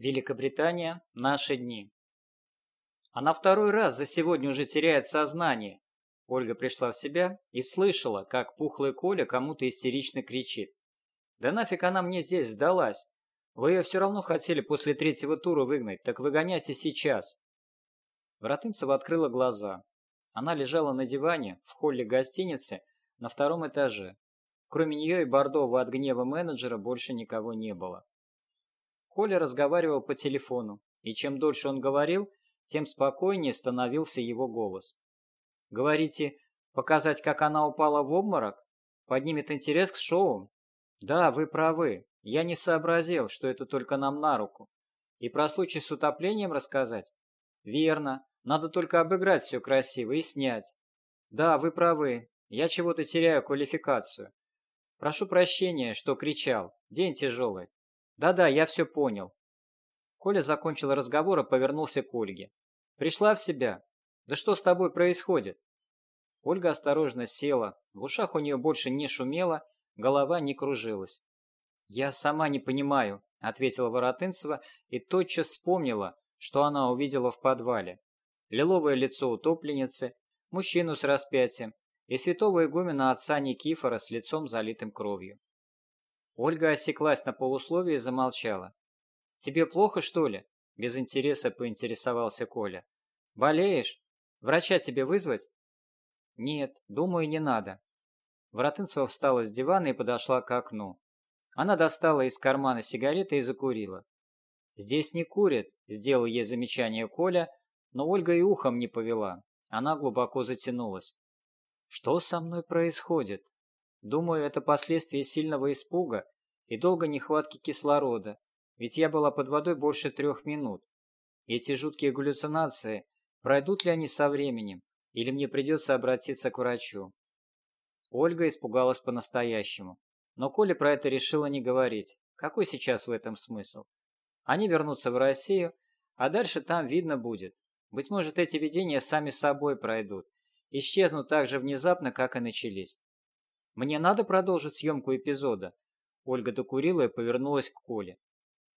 Великобритания. Наши дни. Она второй раз за сегодня уже теряет сознание. Ольга пришла в себя и слышала, как пухлый Коля кому-то истерично кричит. «Да нафиг она мне здесь сдалась? Вы ее все равно хотели после третьего тура выгнать, так выгоняйте сейчас». Воротынцева открыла глаза. Она лежала на диване в холле гостиницы на втором этаже. Кроме нее и бордового от гнева менеджера больше никого не было. Коля разговаривал по телефону, и чем дольше он говорил, тем спокойнее становился его голос. «Говорите, показать, как она упала в обморок? Поднимет интерес к шоу?» «Да, вы правы. Я не сообразил, что это только нам на руку. И про случай с утоплением рассказать?» «Верно. Надо только обыграть все красиво и снять». «Да, вы правы. Я чего-то теряю квалификацию. Прошу прощения, что кричал. День тяжелый. Да-да, я все понял. Коля закончил разговор и повернулся к Ольге. Пришла в себя? Да что с тобой происходит? Ольга осторожно села. В ушах у нее больше не шумело, голова не кружилась. «Я сама не понимаю», — ответила Воротынцева и тотчас вспомнила, что она увидела в подвале. Лиловое лицо утопленницы, мужчину с распятием и святого игумена отца Никифора с лицом залитым кровью. Ольга осеклась на полусловие и замолчала. «Тебе плохо, что ли?» – без интереса поинтересовался Коля. «Болеешь? Врача тебе вызвать?» «Нет, думаю, не надо». Воротынцева встала с дивана и подошла к окну. Она достала из кармана сигареты и закурила. «Здесь не курят», – сделал ей замечание Коля, но Ольга и ухом не повела. Она глубоко затянулась. «Что со мной происходит?» Думаю, это последствия сильного испуга и долгой нехватки кислорода, ведь я была под водой больше трех минут. Эти жуткие галлюцинации, пройдут ли они со временем, или мне придется обратиться к врачу? Ольга испугалась по-настоящему, но Коля про это решила не говорить. Какой сейчас в этом смысл? Они вернутся в Россию, а дальше там видно будет. Быть может, эти видения сами собой пройдут, исчезнут так же внезапно, как и начались. Мне надо продолжить съемку эпизода?» Ольга докурила и повернулась к Коле.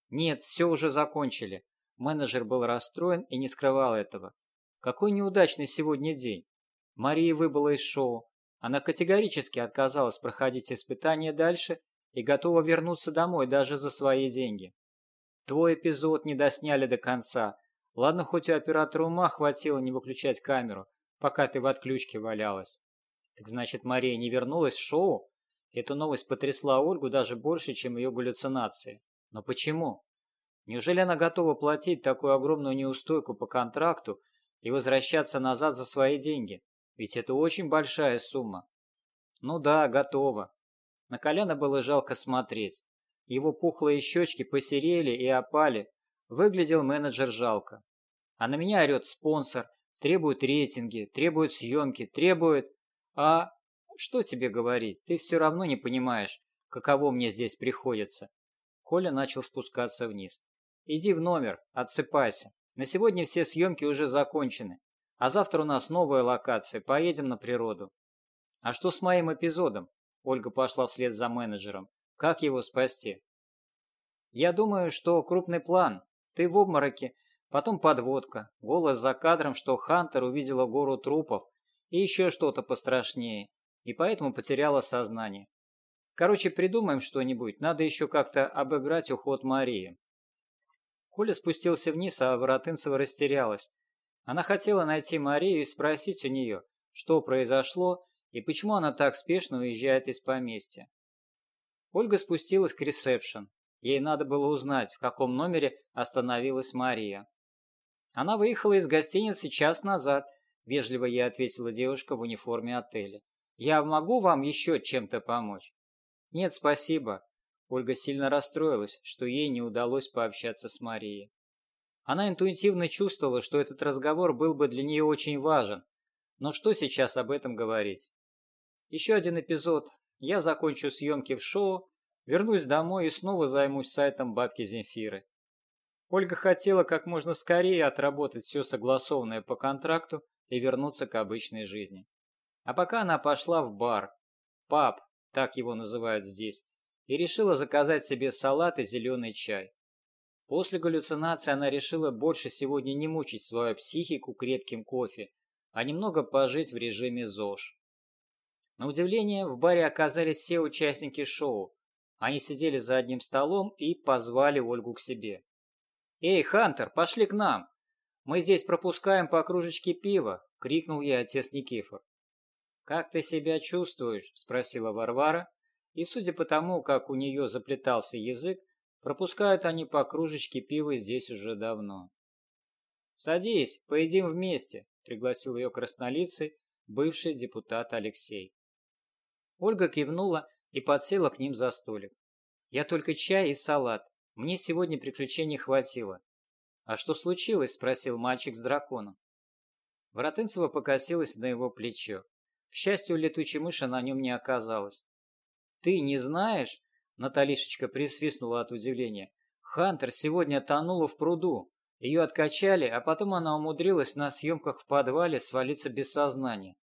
«Нет, все уже закончили». Менеджер был расстроен и не скрывал этого. «Какой неудачный сегодня день!» Мария выбыла из шоу. Она категорически отказалась проходить испытания дальше и готова вернуться домой даже за свои деньги. Твой эпизод не досняли до конца. Ладно, хоть у оператора ума хватило не выключать камеру, пока ты в отключке валялась. Так значит, Мария не вернулась в шоу? Эта новость потрясла Ольгу даже больше, чем ее галлюцинации. Но почему? Неужели она готова платить такую огромную неустойку по контракту и возвращаться назад за свои деньги? Ведь это очень большая сумма. Ну да, готова. На Коляна было жалко смотреть. Его пухлые щечки посерели и опали. Выглядел менеджер жалко. А на меня орет спонсор, требует рейтинги, требует съемки, требует... «А что тебе говорить? Ты все равно не понимаешь, каково мне здесь приходится». Коля начал спускаться вниз. «Иди в номер, отсыпайся. На сегодня все съемки уже закончены. А завтра у нас новая локация, поедем на природу». «А что с моим эпизодом?» Ольга пошла вслед за менеджером. «Как его спасти?» «Я думаю, что крупный план. Ты в обмороке, потом подводка, голос за кадром, что Хантер увидела гору трупов, и еще что-то пострашнее, и поэтому потеряла сознание. Короче, придумаем что-нибудь, надо еще как-то обыграть уход Марии. Коля спустился вниз, а Воротынцева растерялась. Она хотела найти Марию и спросить у нее, что произошло и почему она так спешно уезжает из поместья. Ольга спустилась к ресепшн. Ей надо было узнать, в каком номере остановилась Мария. Она выехала из гостиницы час назад – вежливо ей ответила девушка в униформе отеля. «Я могу вам еще чем-то помочь?» «Нет, спасибо». Ольга сильно расстроилась, что ей не удалось пообщаться с Марией. Она интуитивно чувствовала, что этот разговор был бы для нее очень важен. Но что сейчас об этом говорить? Еще один эпизод. Я закончу съемки в шоу, вернусь домой и снова займусь сайтом бабки Земфиры. Ольга хотела как можно скорее отработать все согласованное по контракту и вернуться к обычной жизни. А пока она пошла в бар, паб, так его называют здесь, и решила заказать себе салат и зеленый чай. После галлюцинации она решила больше сегодня не мучить свою психику крепким кофе, а немного пожить в режиме ЗОЖ. На удивление, в баре оказались все участники шоу. Они сидели за одним столом и позвали Ольгу к себе. «Эй, Хантер, пошли к нам! Мы здесь пропускаем по кружечке пива!» — крикнул ей отец Никифор. «Как ты себя чувствуешь?» — спросила Варвара, и, судя по тому, как у нее заплетался язык, Пропускают они по кружечке пива здесь уже давно. «Садись, поедим вместе», — пригласил ее краснолицый, бывший депутат Алексей. Ольга кивнула и подсела к ним за столик. «Я только чай и салат. Мне сегодня приключений хватило». «А что случилось?» — спросил мальчик с драконом. Воротынцева покосилась на его плечо. К счастью, летучей мыши на нем не оказалось. «Ты не знаешь?» Наталишечка присвистнула от удивления. Хантер сегодня тонула в пруду. Ее откачали, а потом она умудрилась на съемках в подвале свалиться без сознания.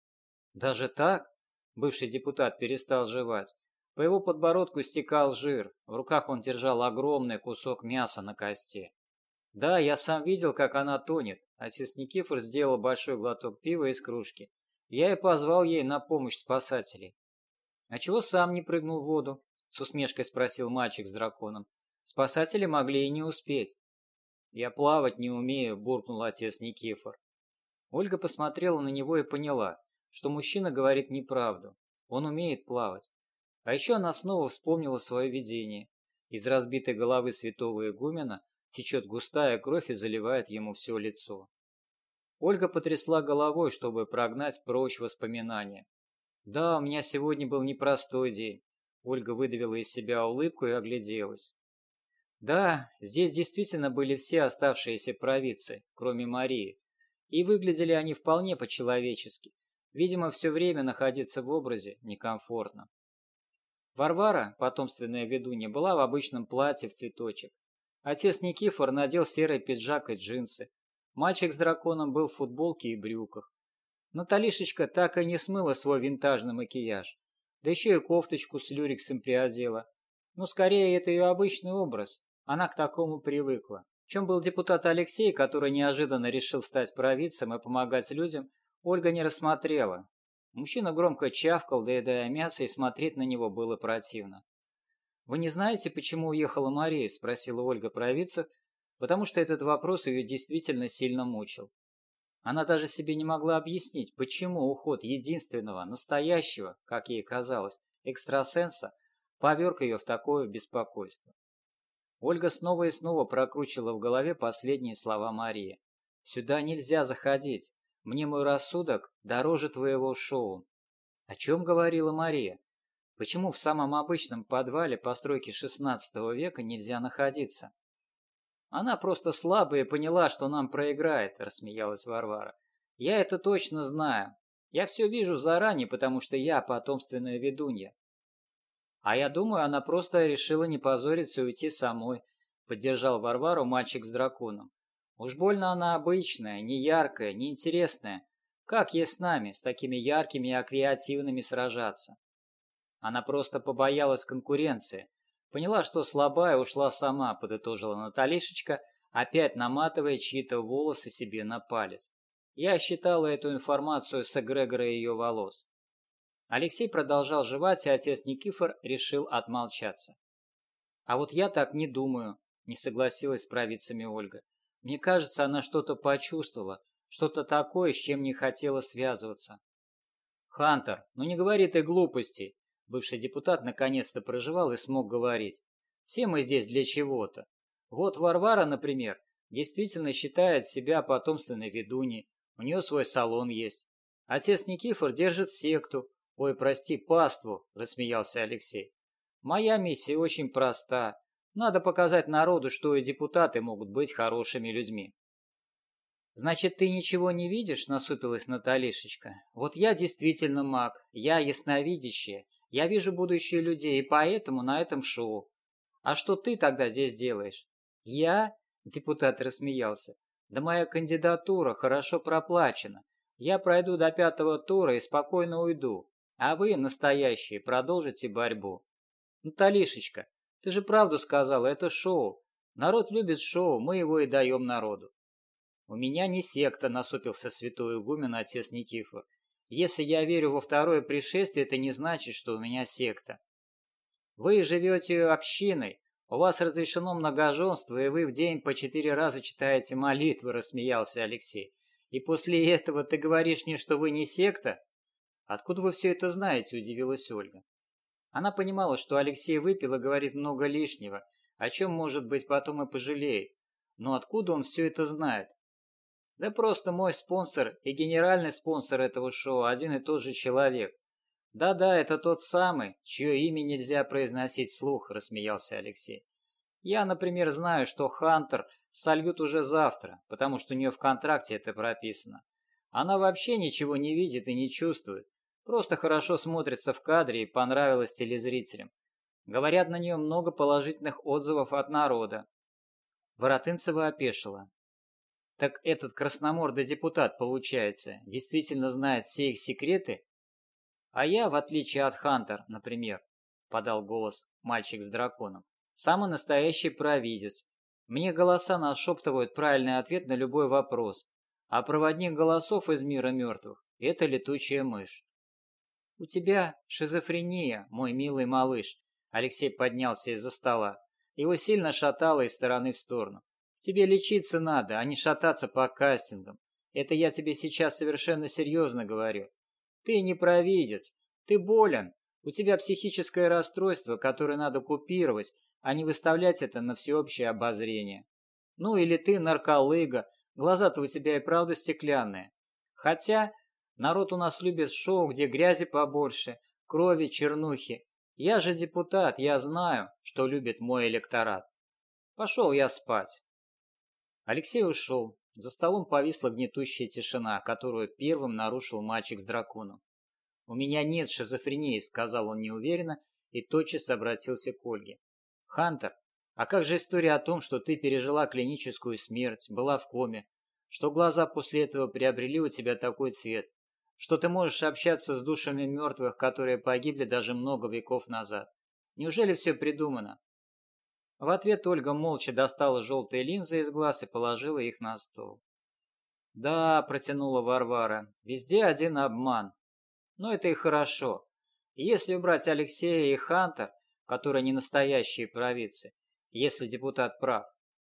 Даже так? Бывший депутат перестал жевать. По его подбородку стекал жир. В руках он держал огромный кусок мяса на кости. Да, я сам видел, как она тонет. Отец Никифор сделал большой глоток пива из кружки. Я и позвал ей на помощь спасателей. А чего сам не прыгнул в воду? С усмешкой спросил мальчик с драконом. Спасатели могли и не успеть. Я плавать не умею, буркнул отец Никифор. Ольга посмотрела на него и поняла, что мужчина говорит неправду. Он умеет плавать. А еще она снова вспомнила свое видение. Из разбитой головы святого игумена течет густая кровь и заливает ему все лицо. Ольга потрясла головой, чтобы прогнать прочь воспоминания. «Да, у меня сегодня был непростой день. Ольга выдавила из себя улыбку и огляделась. Да, здесь действительно были все оставшиеся провидцы, кроме Марии. И выглядели они вполне по-человечески. Видимо, все время находиться в образе некомфортно. Варвара, потомственная ведунья, была в обычном платье в цветочек. Отец Никифор надел серый пиджак и джинсы. Мальчик с драконом был в футболке и брюках. Наталишечка так и не смыла свой винтажный макияж да еще и кофточку с люрексом приодела. Но скорее это ее обычный образ, она к такому привыкла. Чем был депутат Алексей, который неожиданно решил стать провидцем и помогать людям, Ольга не рассмотрела. Мужчина громко чавкал, доедая мясо, и смотреть на него было противно. «Вы не знаете, почему уехала Мария?» – спросила Ольга провидцев, потому что этот вопрос ее действительно сильно мучил. Она даже себе не могла объяснить, почему уход единственного, настоящего, как ей казалось, экстрасенса поверг ее в такое беспокойство. Ольга снова и снова прокручивала в голове последние слова Марии. «Сюда нельзя заходить. Мне мой рассудок дороже твоего шоу». О чем говорила Мария? Почему в самом обычном подвале постройки XVI века нельзя находиться? Она просто слабая поняла, что нам проиграет, рассмеялась Варвара. Я это точно знаю. Я все вижу заранее, потому что я потомственная ведунья. А я думаю, она просто решила не позориться и уйти самой, поддержал Варвару мальчик с драконом. Уж больно она обычная, не яркая, не интересная. Как ей с нами, с такими яркими и креативными сражаться? Она просто побоялась конкуренции, Поняла, что слабая, ушла сама, подытожила Наталишечка, опять наматывая чьи-то волосы себе на палец. Я считала эту информацию с эгрегора ее волос. Алексей продолжал жевать, и отец Никифор решил отмолчаться. «А вот я так не думаю», — не согласилась с правицами Ольга. «Мне кажется, она что-то почувствовала, что-то такое, с чем не хотела связываться». «Хантер, ну не говори ты глупостей», Бывший депутат наконец-то проживал и смог говорить. Все мы здесь для чего-то. Вот Варвара, например, действительно считает себя потомственной ведуней. У нее свой салон есть. Отец Никифор держит секту. Ой, прости, паству, рассмеялся Алексей. Моя миссия очень проста. Надо показать народу, что и депутаты могут быть хорошими людьми. «Значит, ты ничего не видишь?» – насупилась Наталишечка. «Вот я действительно маг, я ясновидящая, я вижу будущее людей, и поэтому на этом шоу. А что ты тогда здесь делаешь? Я? Депутат рассмеялся. Да моя кандидатура хорошо проплачена. Я пройду до пятого тура и спокойно уйду. А вы, настоящие, продолжите борьбу. Наталишечка, ты же правду сказала, это шоу. Народ любит шоу, мы его и даем народу. У меня не секта, насупился святой игумен отец Никифор. Если я верю во второе пришествие, это не значит, что у меня секта. Вы живете общиной, у вас разрешено многоженство, и вы в день по четыре раза читаете молитвы, рассмеялся Алексей. И после этого ты говоришь мне, что вы не секта? Откуда вы все это знаете, удивилась Ольга. Она понимала, что Алексей выпил и говорит много лишнего, о чем, может быть, потом и пожалеет. Но откуда он все это знает? Да просто мой спонсор и генеральный спонсор этого шоу один и тот же человек. Да-да, это тот самый, чье имя нельзя произносить вслух, рассмеялся Алексей. Я, например, знаю, что Хантер сольют уже завтра, потому что у нее в контракте это прописано. Она вообще ничего не видит и не чувствует. Просто хорошо смотрится в кадре и понравилась телезрителям. Говорят, на нее много положительных отзывов от народа. Воротынцева опешила. Так этот красномордый депутат, получается, действительно знает все их секреты? А я, в отличие от Хантер, например, подал голос мальчик с драконом, самый настоящий провидец. Мне голоса нашептывают правильный ответ на любой вопрос, а проводник голосов из мира мертвых – это летучая мышь. «У тебя шизофрения, мой милый малыш», – Алексей поднялся из-за стола. Его сильно шатало из стороны в сторону. Тебе лечиться надо, а не шататься по кастингам. Это я тебе сейчас совершенно серьезно говорю. Ты не провидец, ты болен. У тебя психическое расстройство, которое надо купировать, а не выставлять это на всеобщее обозрение. Ну или ты нарколыга, глаза-то у тебя и правда стеклянные. Хотя народ у нас любит шоу, где грязи побольше, крови, чернухи. Я же депутат, я знаю, что любит мой электорат. Пошел я спать. Алексей ушел. За столом повисла гнетущая тишина, которую первым нарушил мальчик с драконом. «У меня нет шизофрении», — сказал он неуверенно и тотчас обратился к Ольге. «Хантер, а как же история о том, что ты пережила клиническую смерть, была в коме, что глаза после этого приобрели у тебя такой цвет, что ты можешь общаться с душами мертвых, которые погибли даже много веков назад? Неужели все придумано? В ответ Ольга молча достала желтые линзы из глаз и положила их на стол. «Да», — протянула Варвара, — «везде один обман. Но это и хорошо. Если убрать Алексея и Хантер, которые не настоящие провидцы, если депутат прав,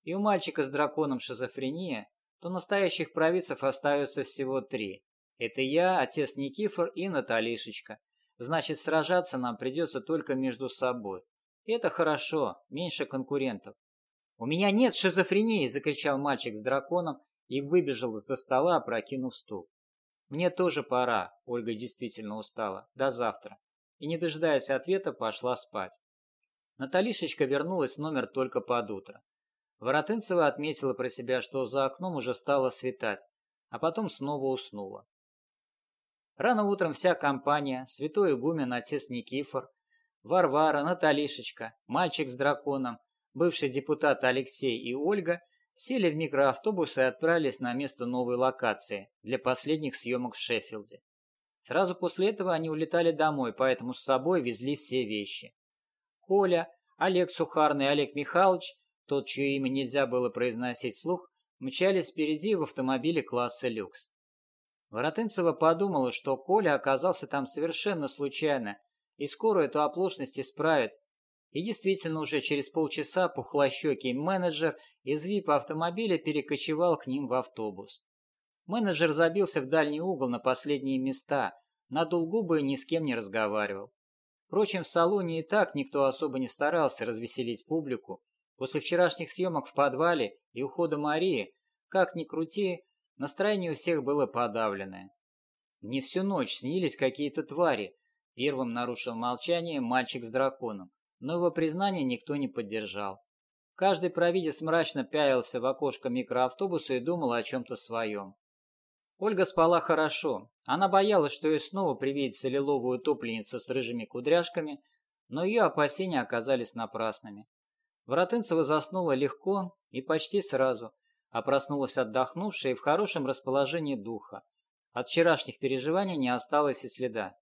и у мальчика с драконом шизофрения, то настоящих провидцев остается всего три. Это я, отец Никифор и Наталишечка. Значит, сражаться нам придется только между собой. Это хорошо, меньше конкурентов. «У меня нет шизофрении!» – закричал мальчик с драконом и выбежал из-за стола, опрокинув стул. «Мне тоже пора», – Ольга действительно устала. «До завтра». И, не дожидаясь ответа, пошла спать. Наталишечка вернулась в номер только под утро. Воротынцева отметила про себя, что за окном уже стало светать, а потом снова уснула. Рано утром вся компания, святой игумен отец Никифор, Варвара, Наталишечка, мальчик с драконом, бывший депутат Алексей и Ольга сели в микроавтобус и отправились на место новой локации для последних съемок в Шеффилде. Сразу после этого они улетали домой, поэтому с собой везли все вещи. Коля, Олег Сухарный Олег Михайлович, тот, чье имя нельзя было произносить вслух, мчались впереди в автомобиле класса люкс. Воротынцева подумала, что Коля оказался там совершенно случайно и скоро эту оплошность исправят. И действительно, уже через полчаса пухлощекий менеджер из ВИП-автомобиля перекочевал к ним в автобус. Менеджер забился в дальний угол на последние места, надул губы и ни с кем не разговаривал. Впрочем, в салоне и так никто особо не старался развеселить публику. После вчерашних съемок в подвале и ухода Марии, как ни крути, настроение у всех было подавленное. Мне всю ночь снились какие-то твари, Первым нарушил молчание мальчик с драконом, но его признание никто не поддержал. Каждый провидец мрачно пялился в окошко микроавтобуса и думал о чем-то своем. Ольга спала хорошо. Она боялась, что ей снова привидится лиловая утопленница с рыжими кудряшками, но ее опасения оказались напрасными. Воротынцева заснула легко и почти сразу, а проснулась отдохнувшая и в хорошем расположении духа. От вчерашних переживаний не осталось и следа.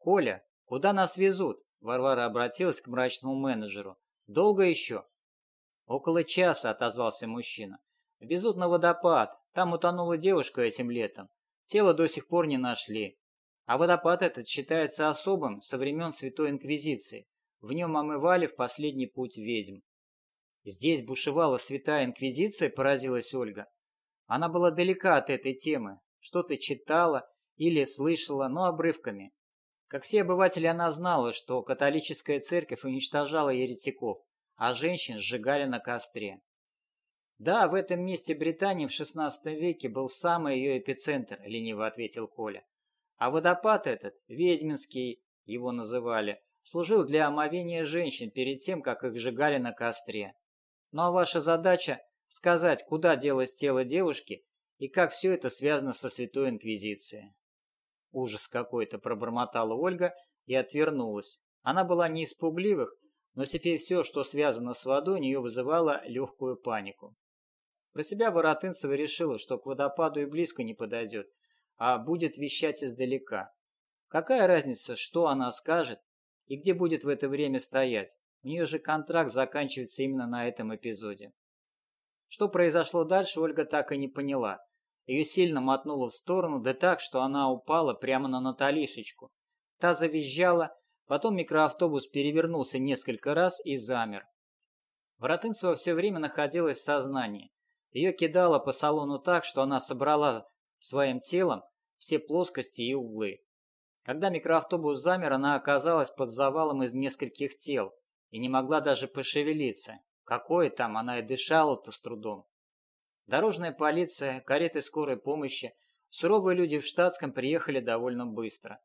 «Коля, куда нас везут?» Варвара обратилась к мрачному менеджеру. «Долго еще?» «Около часа», — отозвался мужчина. «Везут на водопад. Там утонула девушка этим летом. Тело до сих пор не нашли. А водопад этот считается особым со времен Святой Инквизиции. В нем омывали в последний путь ведьм. Здесь бушевала Святая Инквизиция, поразилась Ольга. Она была далека от этой темы, что-то читала или слышала, но обрывками. Как все обыватели, она знала, что католическая церковь уничтожала еретиков, а женщин сжигали на костре. Да, в этом месте Британии в XVI веке был самый ее эпицентр, лениво ответил Коля. А водопад этот, ведьминский, его называли, служил для омовения женщин перед тем, как их сжигали на костре. Ну а ваша задача – сказать, куда делось тело девушки и как все это связано со Святой Инквизицией. Ужас какой-то пробормотала Ольга и отвернулась. Она была не из пугливых, но теперь все, что связано с водой, у нее вызывало легкую панику. Про себя Воротынцева решила, что к водопаду и близко не подойдет, а будет вещать издалека. Какая разница, что она скажет и где будет в это время стоять? У нее же контракт заканчивается именно на этом эпизоде. Что произошло дальше, Ольга так и не поняла. Ее сильно мотнуло в сторону, да так, что она упала прямо на Наталишечку. Та завизжала, потом микроавтобус перевернулся несколько раз и замер. Воротынцева все время находилась в сознании. Ее кидало по салону так, что она собрала своим телом все плоскости и углы. Когда микроавтобус замер, она оказалась под завалом из нескольких тел и не могла даже пошевелиться. Какое там, она и дышала-то с трудом. Дорожная полиция, кареты скорой помощи, суровые люди в штатском приехали довольно быстро.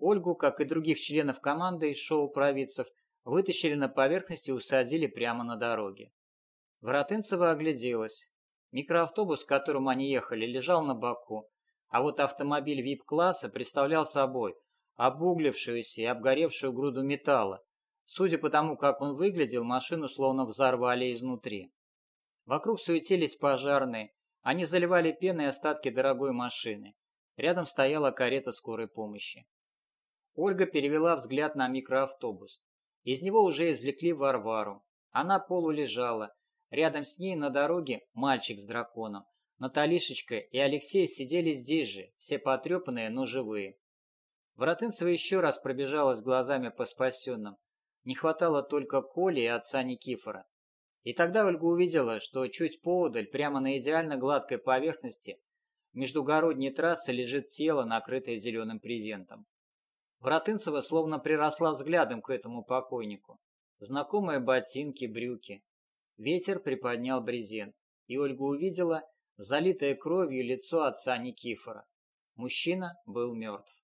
Ольгу, как и других членов команды из шоу «Провидцев», вытащили на поверхность и усадили прямо на дороге. Воротынцева огляделась. Микроавтобус, к которому они ехали, лежал на боку, а вот автомобиль VIP-класса представлял собой обуглившуюся и обгоревшую груду металла. Судя по тому, как он выглядел, машину словно взорвали изнутри. Вокруг суетились пожарные, они заливали пеной остатки дорогой машины. Рядом стояла карета скорой помощи. Ольга перевела взгляд на микроавтобус. Из него уже извлекли Варвару. Она полулежала. Рядом с ней на дороге мальчик с драконом. Наталишечка и Алексей сидели здесь же, все потрепанные, но живые. Воротынцева еще раз пробежалась глазами по спасенным. Не хватало только Коли и отца Никифора. И тогда Ольга увидела, что чуть поодаль, прямо на идеально гладкой поверхности, междугородней трассы лежит тело, накрытое зеленым презентом. Воротынцева словно приросла взглядом к этому покойнику. Знакомые ботинки, брюки. Ветер приподнял брезент, и Ольга увидела залитое кровью лицо отца Никифора. Мужчина был мертв.